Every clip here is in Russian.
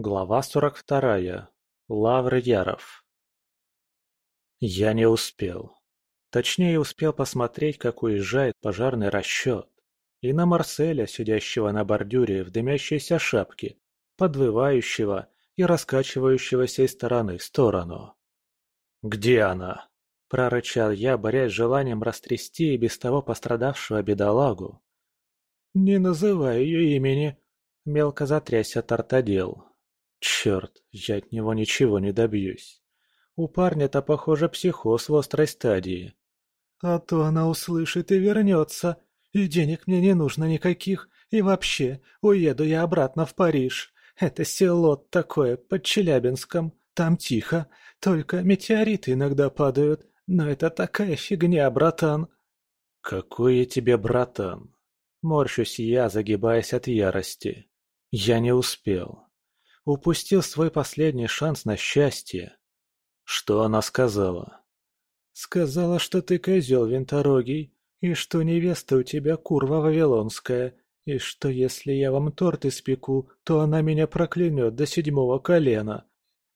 Глава сорок вторая. Лавр Яров. Я не успел. Точнее, успел посмотреть, как уезжает пожарный расчет. И на Марселя, сидящего на бордюре в дымящейся шапке, подвывающего и раскачивающегося из стороны в сторону. «Где она?» – прорычал я, борясь с желанием растрясти и без того пострадавшего бедолагу. «Не называй ее имени», – мелко затрясся тартодел. «Черт, я от него ничего не добьюсь. У парня-то, похоже, психоз в острой стадии». «А то она услышит и вернется, и денег мне не нужно никаких, и вообще, уеду я обратно в Париж. Это село такое, под Челябинском, там тихо, только метеориты иногда падают, но это такая фигня, братан». «Какой я тебе братан?» Морщусь я, загибаясь от ярости. Я не успел. Упустил свой последний шанс на счастье. Что она сказала? Сказала, что ты козел винторогий, и что невеста у тебя курва вавилонская, и что если я вам торт испеку, то она меня проклянет до седьмого колена.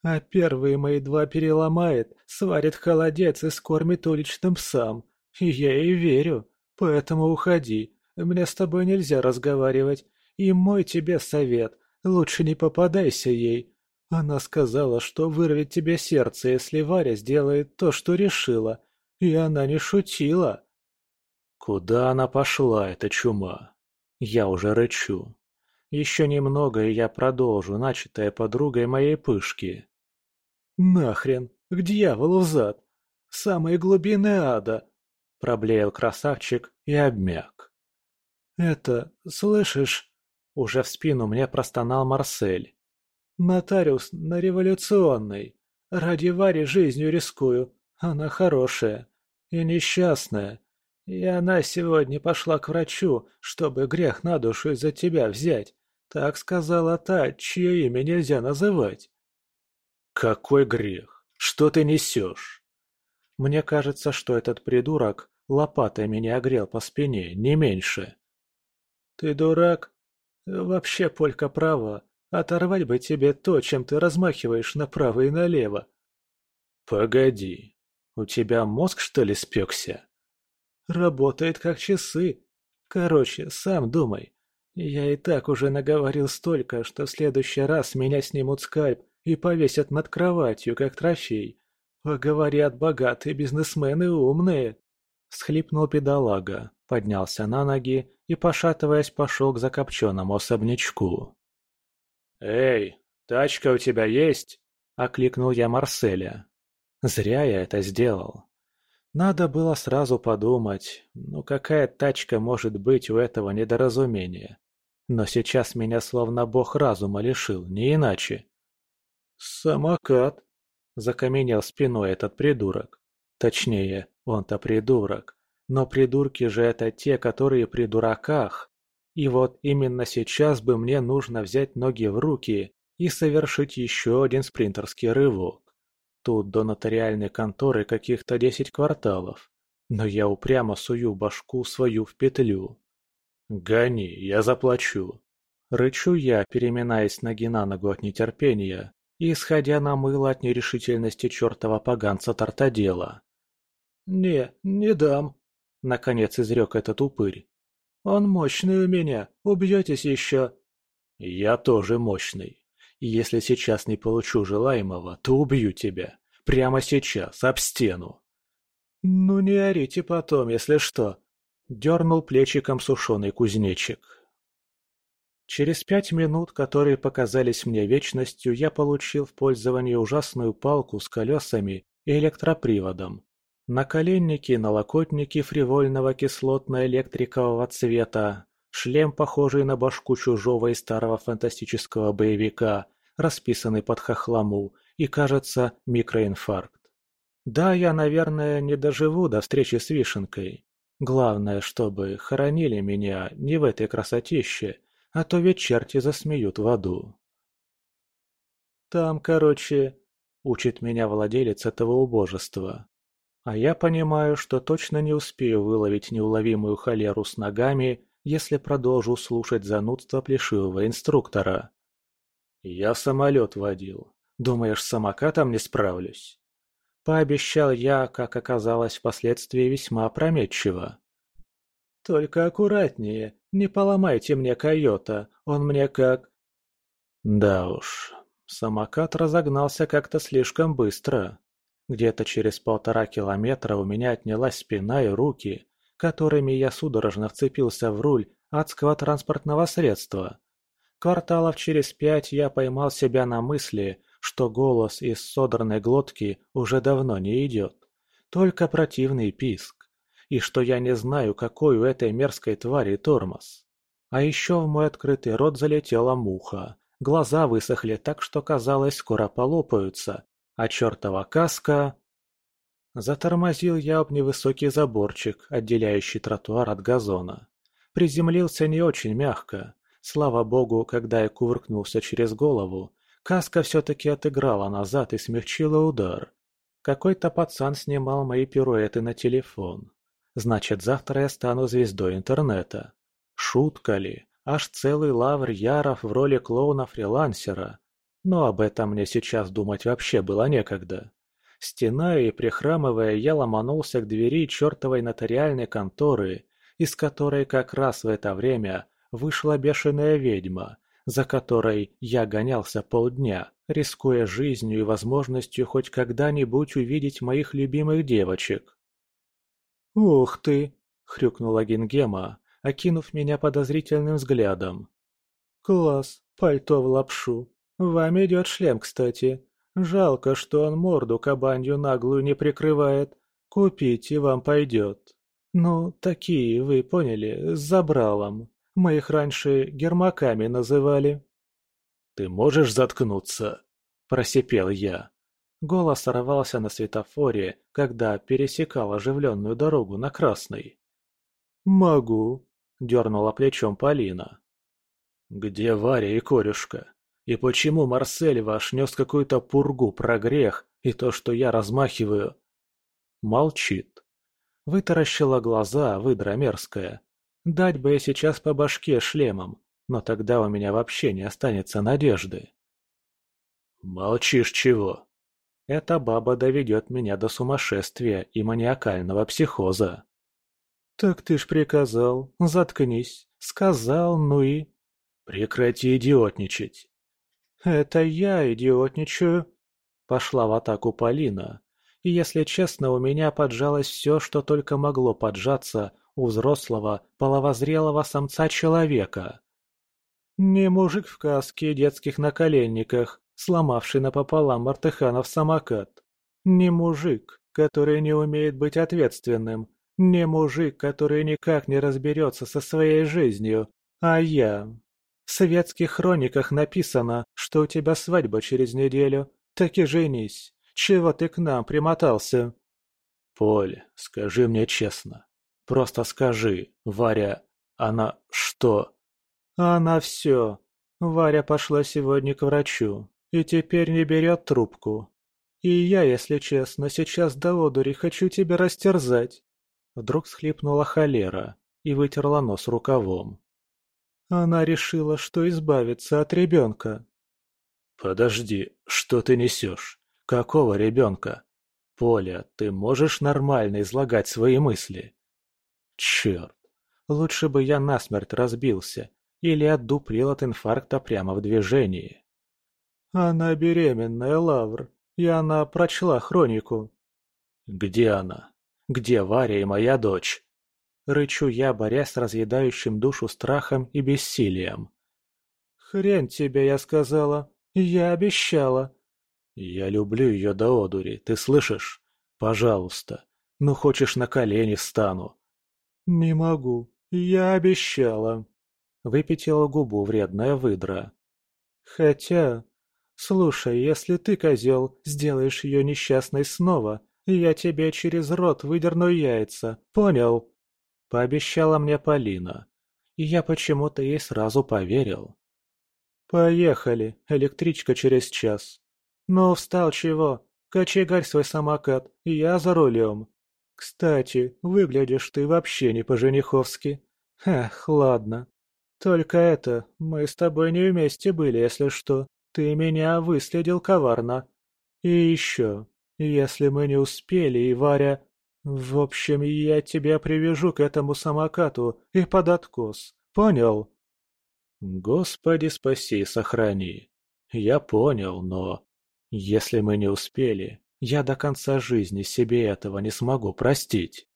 А первые мои два переломает, сварит холодец и скормит уличным псам. И я ей верю, поэтому уходи, мне с тобой нельзя разговаривать, и мой тебе совет, лучше не попадайся ей. Она сказала, что вырвет тебе сердце, если Варя сделает то, что решила, и она не шутила. Куда она пошла, эта чума? Я уже рычу. Еще немного, и я продолжу, начатое подругой моей пышки. Нахрен, к дьяволу в зад! Самые глубины ада! Проблеял красавчик и обмяк. «Это, слышишь?» Уже в спину мне простонал Марсель. «Нотариус на революционной. Ради Вари жизнью рискую. Она хорошая. И несчастная. И она сегодня пошла к врачу, чтобы грех на душу из-за тебя взять. Так сказала та, чье имя нельзя называть». «Какой грех? Что ты несешь?» Мне кажется, что этот придурок лопатой меня огрел по спине, не меньше. «Ты дурак? Вообще Полька права. Оторвать бы тебе то, чем ты размахиваешь направо и налево». «Погоди, у тебя мозг, что ли, спекся?» «Работает как часы. Короче, сам думай. Я и так уже наговорил столько, что в следующий раз меня снимут скальп и повесят над кроватью, как трофей. Поговорят богатые бизнесмены умные. Схлипнул педалага, поднялся на ноги и, пошатываясь, пошел к закопченному особнячку. «Эй, тачка у тебя есть?» – окликнул я Марселя. Зря я это сделал. Надо было сразу подумать, ну какая тачка может быть у этого недоразумения. Но сейчас меня словно бог разума лишил, не иначе. «Самокат!» – закаменел спиной этот придурок. Точнее, он-то придурок. Но придурки же это те, которые при дураках. И вот именно сейчас бы мне нужно взять ноги в руки и совершить еще один спринтерский рывок. Тут до нотариальной конторы каких-то десять кварталов. Но я упрямо сую башку свою в петлю. «Гони, я заплачу!» Рычу я, переминаясь ноги на ногу от нетерпения и исходя на мыло от нерешительности чертова поганца тортодела. «Не, не дам», — наконец изрек этот упырь. «Он мощный у меня, убьетесь еще». «Я тоже мощный. Если сейчас не получу желаемого, то убью тебя. Прямо сейчас, об стену». «Ну не орите потом, если что», — дернул плечиком сушеный кузнечик. Через пять минут, которые показались мне вечностью, я получил в пользование ужасную палку с колесами и электроприводом, Наколенники, налокотники фривольного кислотно-электрикового цвета, шлем, похожий на башку чужого и старого фантастического боевика, расписанный под хохлому, и, кажется, микроинфаркт. Да, я, наверное, не доживу до встречи с Вишенкой. Главное, чтобы хоронили меня не в этой красотище, а то ведь черти засмеют в аду. Там, короче, учит меня владелец этого убожества. А я понимаю, что точно не успею выловить неуловимую холеру с ногами, если продолжу слушать занудство плешивого инструктора. Я самолет водил. Думаешь, самокатом не справлюсь? Пообещал я, как оказалось впоследствии весьма опрометчиво. Только аккуратнее, не поломайте мне койота, он мне как... Да уж, самокат разогнался как-то слишком быстро. Где-то через полтора километра у меня отнялась спина и руки, которыми я судорожно вцепился в руль адского транспортного средства. Кварталов через пять я поймал себя на мысли, что голос из содранной глотки уже давно не идет. Только противный писк. И что я не знаю, какой у этой мерзкой твари тормоз. А еще в мой открытый рот залетела муха. Глаза высохли так, что казалось, скоро полопаются. А чертова каска... Затормозил я об невысокий заборчик, отделяющий тротуар от газона. Приземлился не очень мягко. Слава богу, когда я кувыркнулся через голову, Каска все-таки отыграла назад и смягчила удар. Какой-то пацан снимал мои пируэты на телефон. Значит, завтра я стану звездой интернета. Шутка ли? Аж целый лавр яров в роли клоуна-фрилансера. Но об этом мне сейчас думать вообще было некогда. Стена и прихрамывая, я ломанулся к двери чертовой нотариальной конторы, из которой как раз в это время вышла бешеная ведьма за которой я гонялся полдня, рискуя жизнью и возможностью хоть когда-нибудь увидеть моих любимых девочек. «Ух ты!» — хрюкнула Гингема, окинув меня подозрительным взглядом. «Класс, пальто в лапшу. Вам идет шлем, кстати. Жалко, что он морду кабанью наглую не прикрывает. Купите, вам пойдет. Ну, такие, вы поняли, с забралом. Мы их раньше гермаками называли». «Ты можешь заткнуться?» – просипел я. Голос сорвался на светофоре, когда пересекал оживленную дорогу на красный. «Могу», – дернула плечом Полина. «Где Варя и корюшка? И почему Марсель ваш нес какую-то пургу про грех и то, что я размахиваю?» Молчит. Вытаращила глаза, выдра мерзкая, Дать бы я сейчас по башке шлемом, но тогда у меня вообще не останется надежды. Молчишь чего? Эта баба доведет меня до сумасшествия и маниакального психоза. Так ты ж приказал, заткнись. Сказал, ну и... Прекрати идиотничать. Это я идиотничаю. Пошла в атаку Полина. И если честно, у меня поджалось все, что только могло поджаться у взрослого, половозрелого самца-человека. Не мужик в каске и детских наколенниках, сломавший напополам Мартыханов самокат. Не мужик, который не умеет быть ответственным. Не мужик, который никак не разберется со своей жизнью. А я. В светских хрониках написано, что у тебя свадьба через неделю. Так и женись. Чего ты к нам примотался? Поль, скажи мне честно, Просто скажи, Варя, она что?» «Она все. Варя пошла сегодня к врачу и теперь не берет трубку. И я, если честно, сейчас до одури хочу тебя растерзать». Вдруг схлипнула холера и вытерла нос рукавом. Она решила, что избавится от ребенка. «Подожди, что ты несешь? Какого ребенка? Поля, ты можешь нормально излагать свои мысли?» Черт, лучше бы я насмерть разбился или отдуплил от инфаркта прямо в движении. Она беременная, Лавр, и она прочла хронику. Где она? Где Варя и моя дочь? Рычу я, борясь с разъедающим душу страхом и бессилием. «Хрен тебе, я сказала. Я обещала». «Я люблю ее до одури, ты слышишь? Пожалуйста. Ну, хочешь, на колени встану. «Не могу. Я обещала». Выпятила губу вредная выдра. «Хотя... Слушай, если ты, козел, сделаешь ее несчастной снова, я тебе через рот выдерну яйца, понял?» Пообещала мне Полина. И я почему-то ей сразу поверил. «Поехали, электричка через час». «Ну, встал чего? Кочегарь свой самокат, я за рулем». Кстати, выглядишь ты вообще не по-жениховски. Эх, ладно. Только это, мы с тобой не вместе были, если что. Ты меня выследил коварно. И еще, если мы не успели, и Варя... В общем, я тебя привяжу к этому самокату и под откос. Понял? Господи, спаси и сохрани. Я понял, но... Если мы не успели, я до конца жизни себе этого не смогу простить.